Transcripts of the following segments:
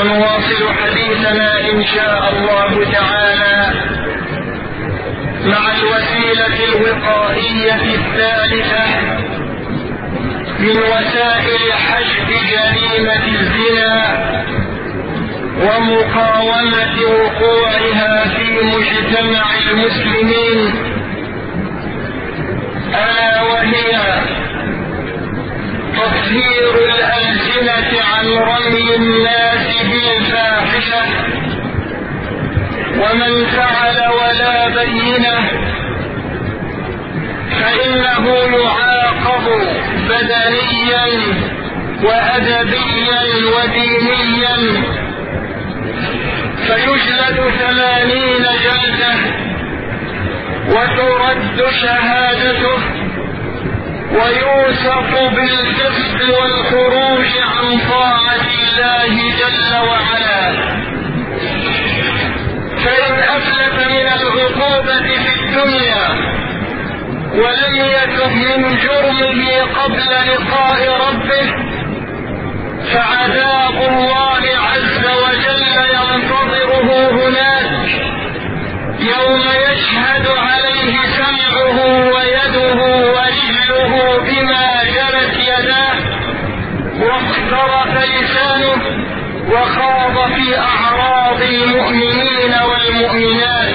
ونواصل حديثنا إن شاء الله تعالى مع الوسيلة الوقائية الثالثة من وسائل حشد جريمة الزنا ومقاومة وقوعها في مجتمع المسلمين. ألا وهي تطهير الألسنة عن رمي الناس بالفاحشة. ومن فعل ولا بينة فإنه يعاقب بدنيا وأدبيا ودينيا. فيجلد ثمانين جلدة وترد شهادته. ويوثق بالفسق والخروج عن طاعة الله جل وعلا. فإن أفلت من العقوبة في الدنيا ولم يتب من جرمه قبل لقاء ربه فعذاب الله عز وجل ينتظره هناك يوم يشهد عليه سمعه ويده بما جرت يداه واخترق لسانه وخاض في أعراض المؤمنين والمؤمنات.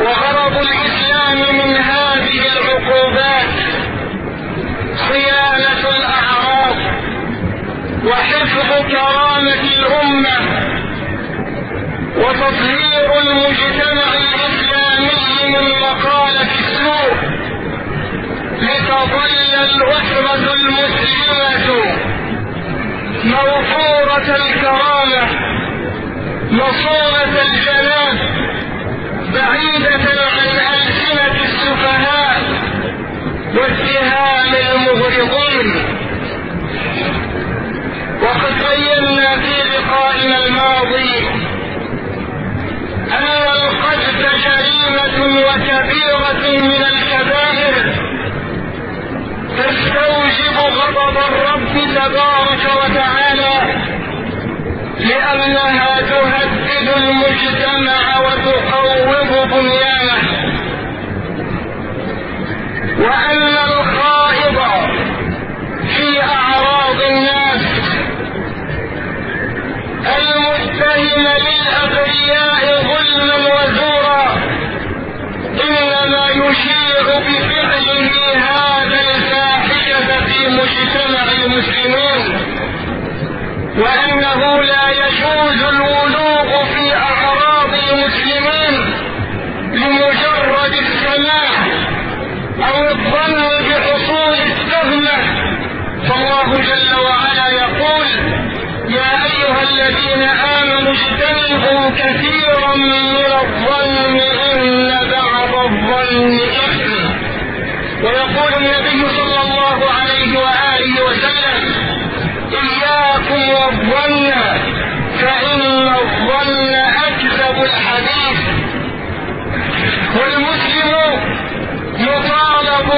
وغرض الإسلام من هذه العقوبات صيانة الأعراض وحفظ كرامة الأمة وتطهير المجتمع الإسلامي من مقالة السوء. لتظل الاسرة المسلمة موفورة الكرامة مصونة الجنان بعيدة عن ألسنة السفهاء واتهام المغرضين. وقد بينا في لقائنا الماضي أن القذف جريمة وكبيرة من الكبائر تستوجب غضب الرب تبارك وتعالى لأنها تهدد المجتمع وتقوض بنيانه وأن الخائض في أعراض الناس المتهم للأبرياء ظلما وزورا إنما يشير بفعله هذا مجتمع المسلمين وأنه لا يجوز الولوغ في أعراض المسلمين لمجرد السماع أو الظن بحصول التهمة فالله جل وعلا يقول يا أيها الذين آمنوا اجتنبوا كثيرا من الظن إن بعض الظن إثم. وسلم إياكم والظن فإن الظن أكذب الحديث. والمسلم مطالب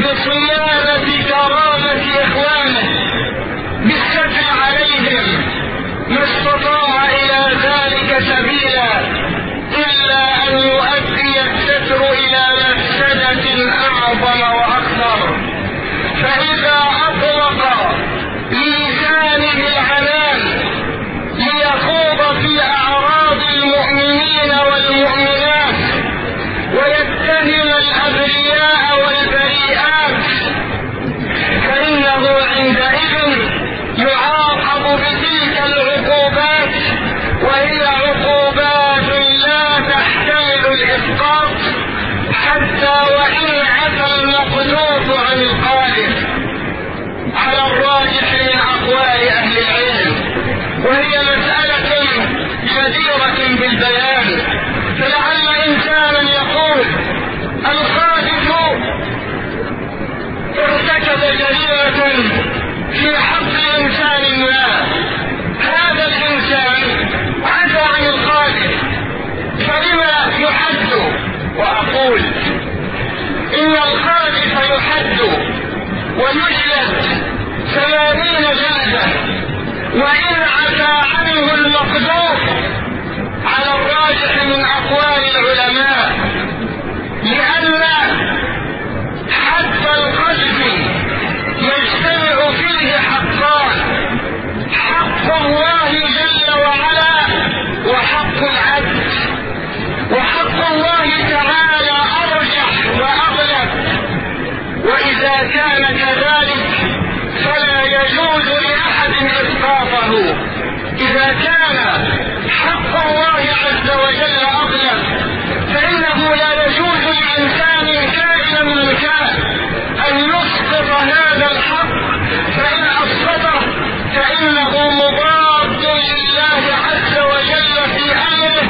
بصيانة كرامة إخوانه بالستر عليهم. ما استطاع إلى ذلك سبيلا إلا أن يؤدي الستر إلى مفسدة أعظم وأكثر. فإذا أطلق لسانه العنان ليخوض في أعراض المؤمنين والمؤمنات ويتهم الأبرياء والبريئات فإنه عندئذ يعاقب يقول إن الخائف يحد ويجلد ثمانين جلدة وإن عتى عنه المقدور على الراجح من أقوال العلماء. إذا كان حق الله عز وجل أغلب فإنه لا يجوز لإنسان كائنا من كان أن يسقط هذا الحق فإن أسقطه فإنه مضاد لله عز وجل في أمره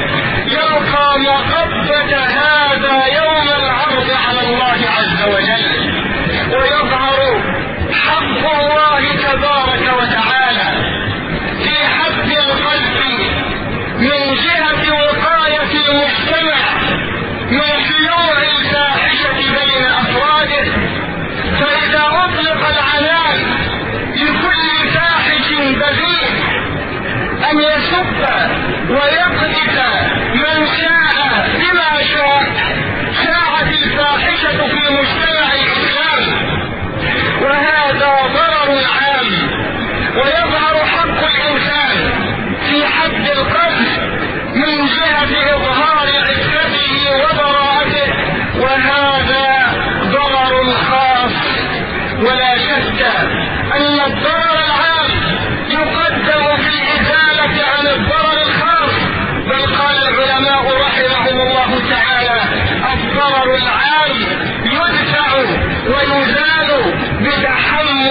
يلقى مقبة هذا يوم العرض على الله عز وجل ويظهر حق الله تبارك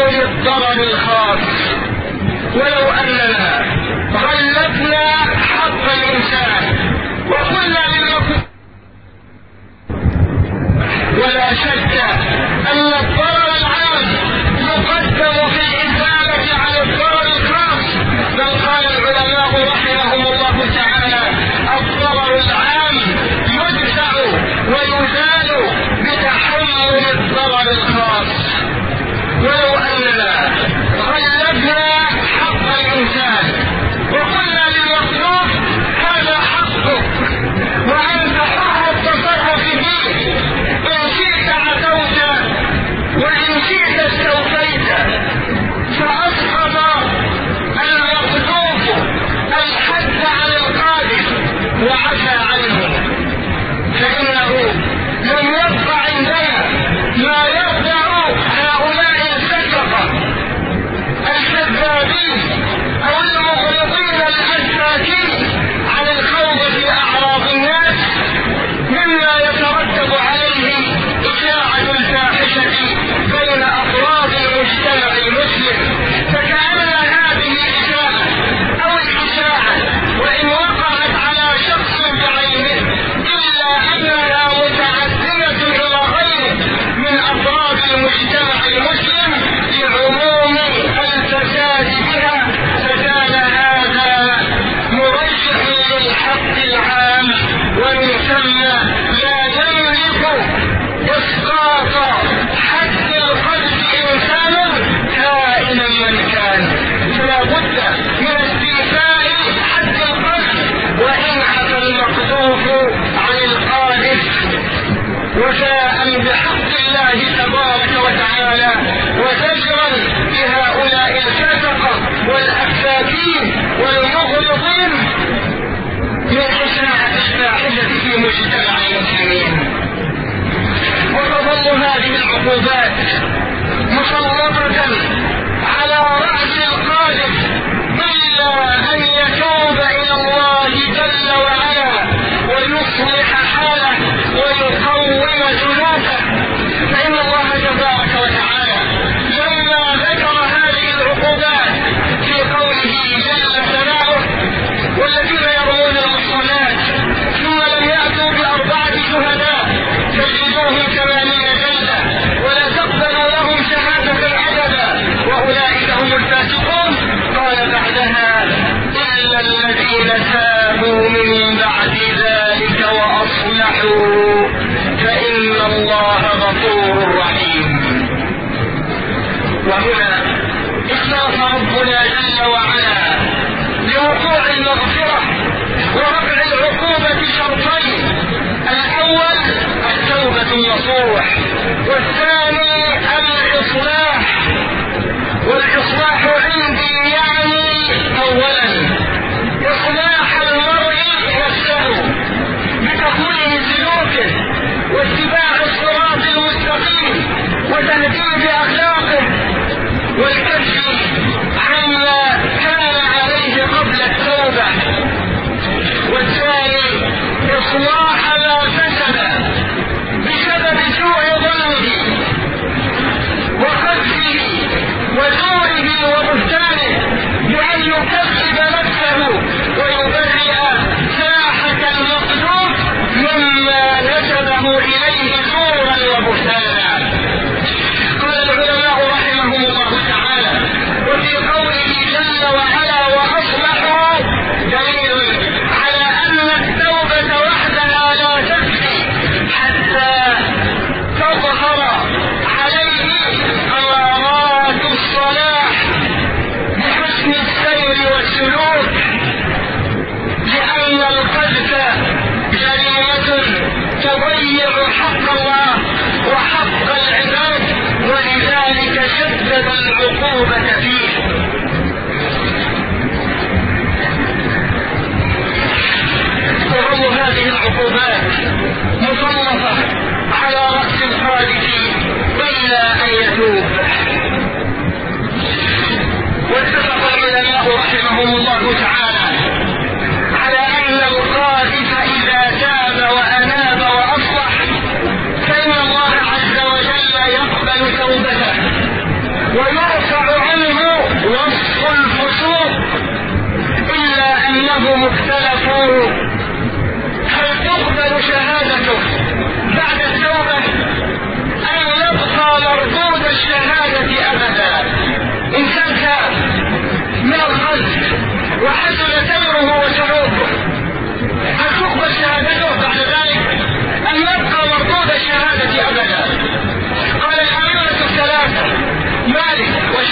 الضرر الخاص. ولو أننا غلبنا حق الإنسان وقلنا للمفروض ولا شك أن الضرر العام يقدم في الإزالة على الضرر الخاص. بل قال العلماء رحمهم الله تعالى الضرر العام يدفع ويزال بتحمل الضرر الخاص. ولو لنا المجتمع المسلمين وتظل هذه العقوبات مسلطة على رأس القاذف إلا أن يتوب إلى الله جل وعلا ويصلح حاله ويقوم جنوده فإن الله جزاء النصوح والثاني الإصلاح. والإصلاح عند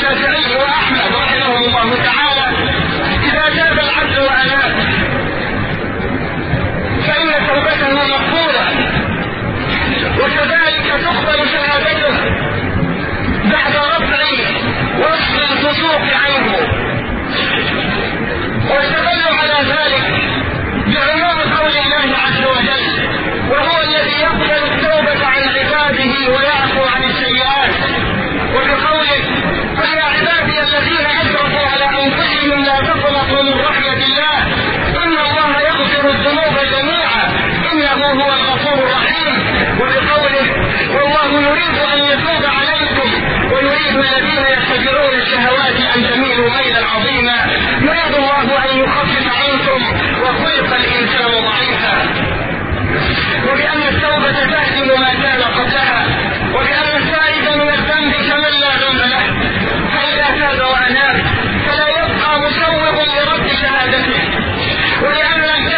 الشافعي وأحمد رحمه الله تعالى إذا تاب العبد وأناب فإن توبته مقبولة وكذلك تقبل شهادته بعد رفع وصف الفسوق عنه. واستدل على ذلك بعموم قول الله عز وجل وهو الذي يقبل التوبة عن عباده ويعلم الذنوب جميعا. إنه هو الغفور الرحيم. وبقوله والله يريد أن يتوب عليكم. ويريد الذين يتبعون الشهوات أن تميلوا ميلا عظيما يريد الله أن يخفف عنكم وخلق الإنسان ضعيفا. وبأن التوبة تهدم ما كان قبلها. وبأن الفائده من الذنب كمن لا ذنب له. فاذا تاب وأناب؟ فلا يبقى مسوغ لرد شهادته. ولأن لم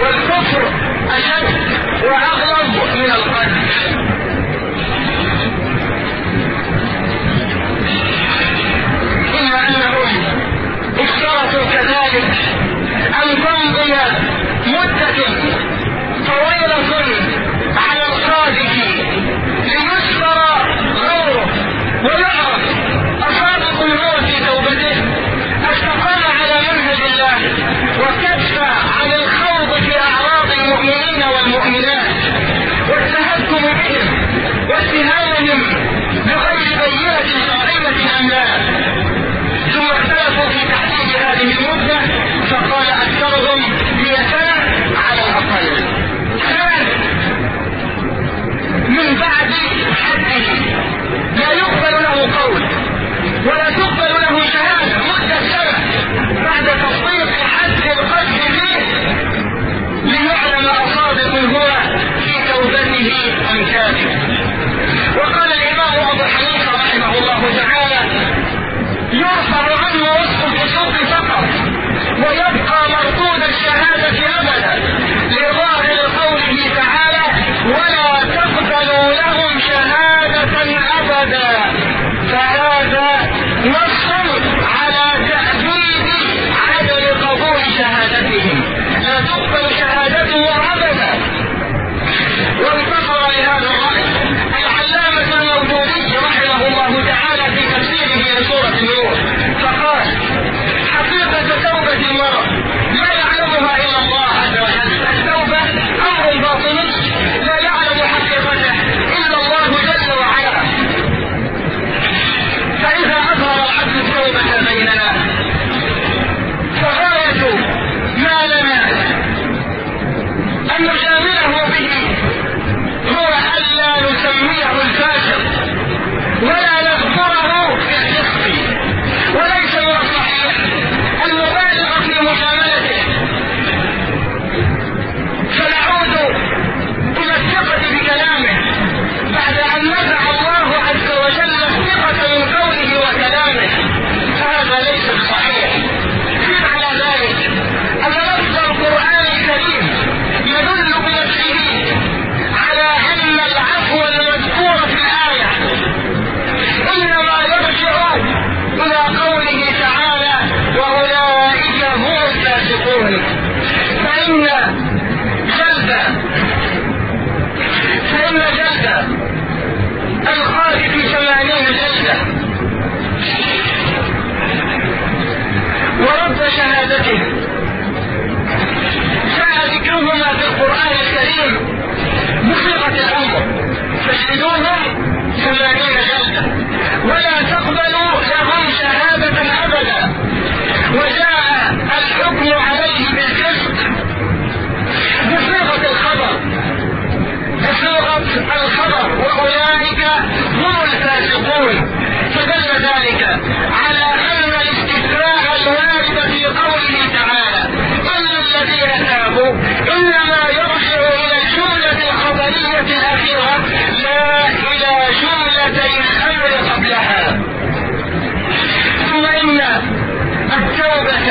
والكفر أشد وأغلب من القتل.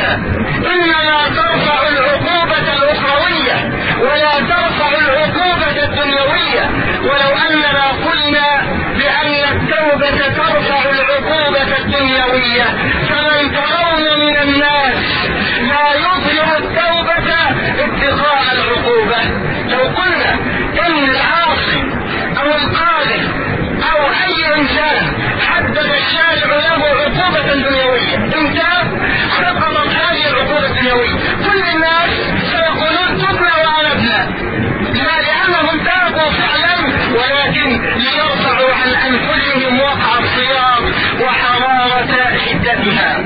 إنها إنما ترفع العقوبة الأخروية ولا ترفع العقوبة الدنيوية. ولو أننا قلنا بأن التوبة ترفع العقوبة الدنيوية فمن ترون من الناس لا يظهر التوبة اتقاء العقوبة. لو قلنا إن العاصي أو القادر أو أي إنسان حدد الشارع له عقوبة دنيوية. إنت سقطت هذه العقوبة الدنيوية. كل الناس سيقولون تبنى وألبنا لا لأنهم تركوا فعلا ولكن ليرفعوا عن أنفسهم وقع الصيام وحرارة شدتها.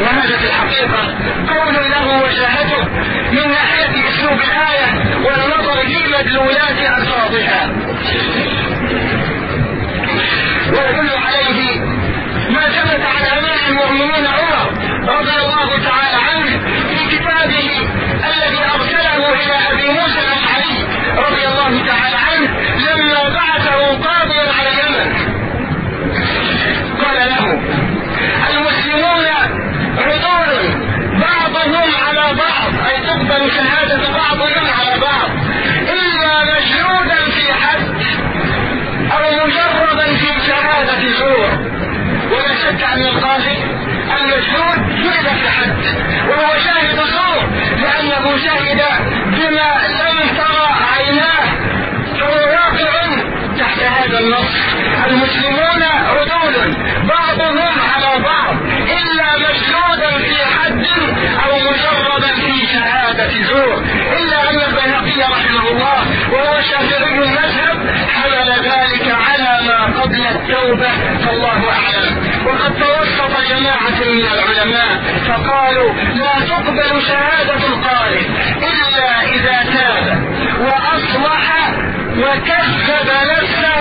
وهذا في الحقيقة قول له وجاهته من ناحية أسلوب الآية والنظر في مدلولات ألفاظها ويدل عليه ما ثبت عن أمام المؤمنين عمر رضي الله تعالى عنه في كتابه الذي أرسله إلى أبي موسى الأشعري رضي الله تعالى عنه لما بعثه قاضيا على اليمن. قال له المسلمون عدول بعضهم على بعض. أي تقبل شهادة بعضهم على بعض. إلا مشهودا في حد أو مجردا في شهادة زور ولا شك أن القاضي المشهود في حد. وهو من العلماء فقالوا لا تقبل شهادة القارئ إلا إذا تاب وأصلح وكذب نفسه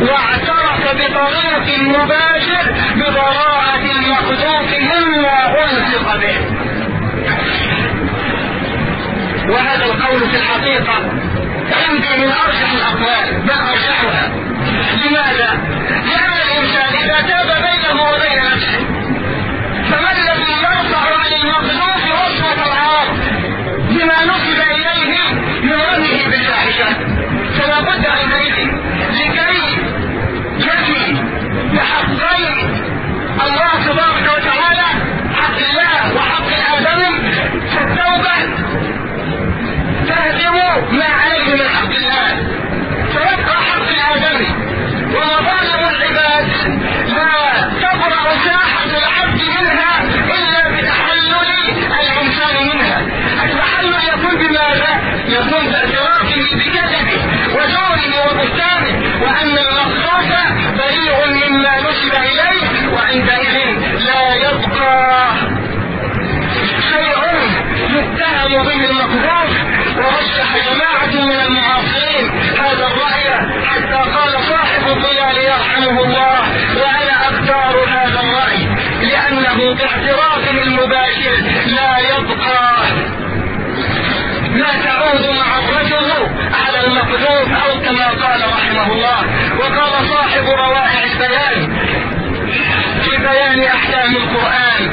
واعترف بطريق مباشر ببراءة المقذوف مما ألصق به. وهذا القول في الحقيقة عندي من أرجح الأقوال بل ما عليه من حق الله فيبقى حق الآدمي ومظالم العباد. لا تبرأ ساحة العبد منها إلا بتحلل الإنسان منها. التحلل يكون بماذا؟ يكون باعترافه بكذبه وزوره وبهتانه وأن المقصود بريء مما نسب إليه وعندئذ لا يبقى تعود معرته على المقذوف أو كما قال رحمه الله. وقال صاحب روائع البيان في بيان أحكام القرآن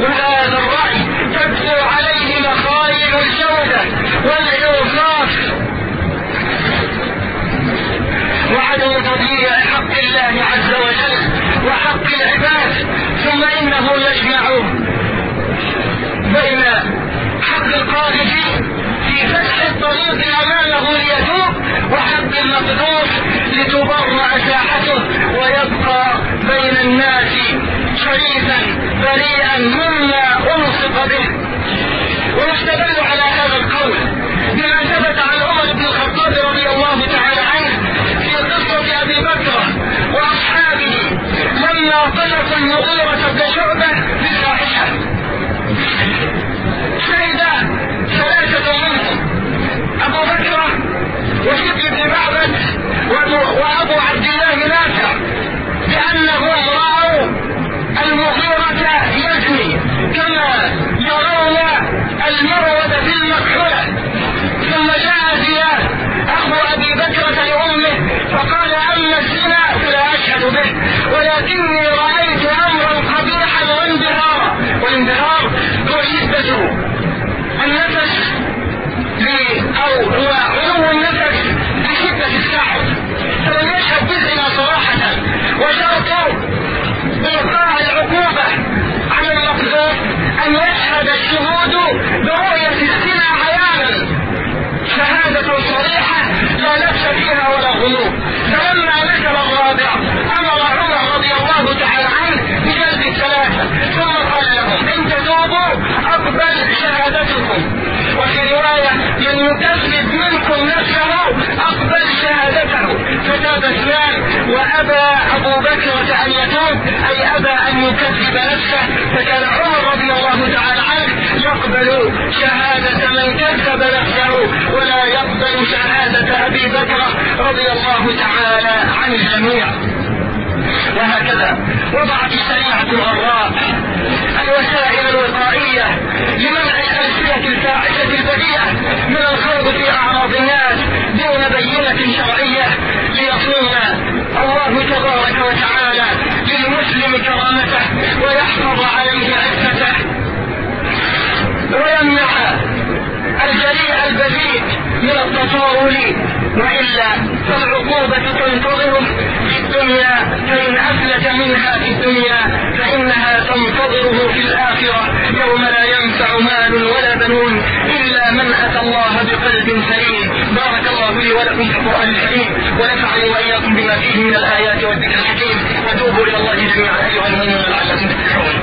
وهذا الرأي تبدو عليه مخايل الجودة والإوصاف وعدم تضييع حق الله عز وجل وحق العباد ثم إنه يجمع بين حق القاذف في فتح الطريق أمامه ليتوب وحق المقذوف لتبرأ ساحته ويبقى بين الناس شريفا بريئا مما ألصق به. ويستدل على هذا القول بما ثبت عن عمر بن الخطاب رضي الله تعالى عنه في قصة أبي بكر وأصحابه لما قذفوا المغيرة بن شعبة بالفاحشة شهد أبو بكر وشبل بن معبد وأبو عبد الله نافع بأنهم رأوا المغيرة يزني كما يرون المرود في المكحولة. ثم جاء زياد أخو أبي بكرة لأمه فقال أما الزنا فلا أشهد به ولكني رأيت تاب اثنان وأبى أبو بكر ان يتوب أي أبى أن يكذب نفسه فكان عمر رضي الله تعالى عنه يقبل شهادة من كذب نفسه ولا يقبل شهادة أبي بكر رضي الله تعالى عن الجميع وهكذا. وضعت الشريعة الغراء الوسائل الوقائية لمنع الألسنة الفاحشة البذيئة من الخوض في أعراض الناس دون بينة شرعية ليصون الله تبارك وتعالى للمسلم كرامته ويحفظ عليه عزته. ويمنع الجريء البذيء من التطاول وإلا فالعقوبة تنتظره في الدنيا فإن أفلت منها في الدنيا فإنها تنتظره في الآخرة. يوم لا ينفع مال ولا بنون إلا من أتى الله بقلب سليم. بارك الله لي ولكم في القرآن الكريم ونفعني وإياكم بما فيه من الآيات والذكر الحكيم. وتوبوا إلى الله جميعا أيها المؤمنون لعلكم تفلحون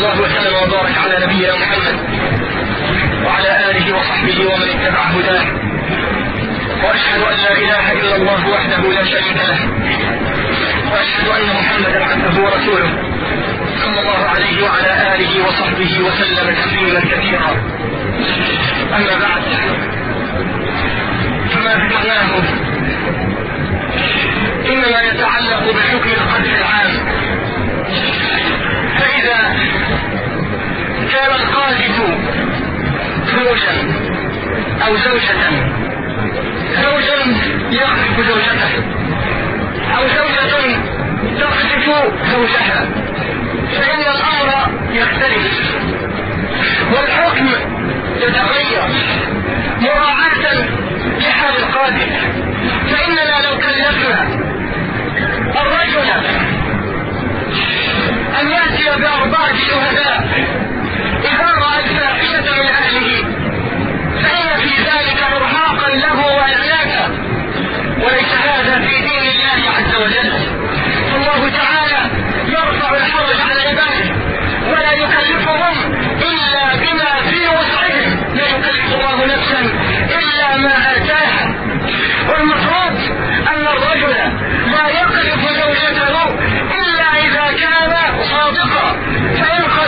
الله وسلم وبارك على نبينا محمد وعلى آله وصحبه ومن اتبع هداه. وأشهد أن لا إله إلا الله وحده لا شريك له. وأشهد أن محمدا عبده ورسوله صلى الله عليه وعلى آله وصحبه وسلم تسليما كثيرا. أما بعد فما ذكرناه إنما يتعلق بحكم القدر العام. فإذا كان القاذف زوجا أو زوجة. زوجا يقذف زوجته أو زوجة تقذف زوجها.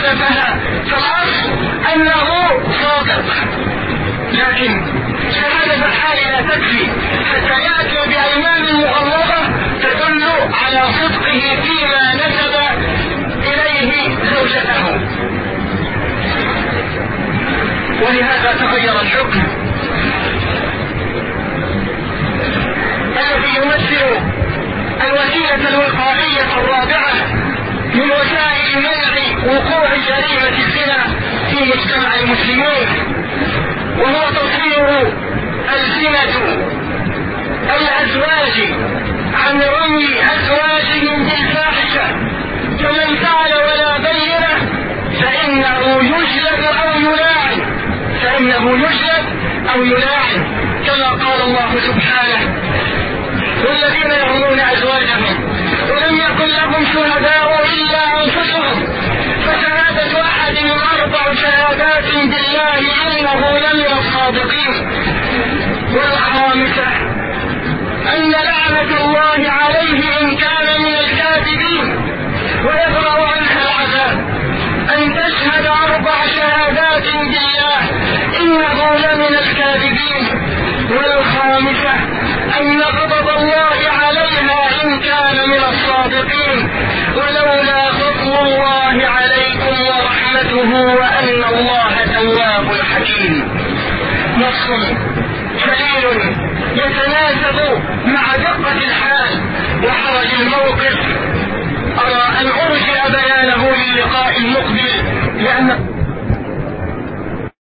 قذفها فالأصل أنه صادق لكن شهادة الحال لا تكفي. حتى يأتي بأيمان مغلظة تدل على صدقه فيما نسب إليه زوجته. ولهذا تغير الحكم. الذي يمثل الوسيلة الوقائية الرابعة من وسائل منع وقوع جريمة الزنا في مجتمع المسلمين وهو تصوير ألسنة الأزواج عن رمي أزواجهم بالفاحشة فمن فعل ولا بينة فإنه يجلد أو يلاعن. فإنه يجلد أو يلاعن كما قال الله سبحانه والذين يرمون أزواجهم ولم يكن لهم شهداء أربع شهادات بالله إنه لمن الصادقين. والخامسة أن لعنة الله عليه إن كان من الكاذبين. ويبرأ عنها العذاب. أن تشهد أربع شهادات بالله إنه لمن الكاذبين. والخامسة أن غضب الله عليها إن كان من الصادقين. ولولا فضل الله عليكم ورحمته وأن الله تواب حكيم. نص جليل يتناسب مع دقة الحال وحرج الموقف. أرى أن أرجع بيانه للقاء المقبل لأن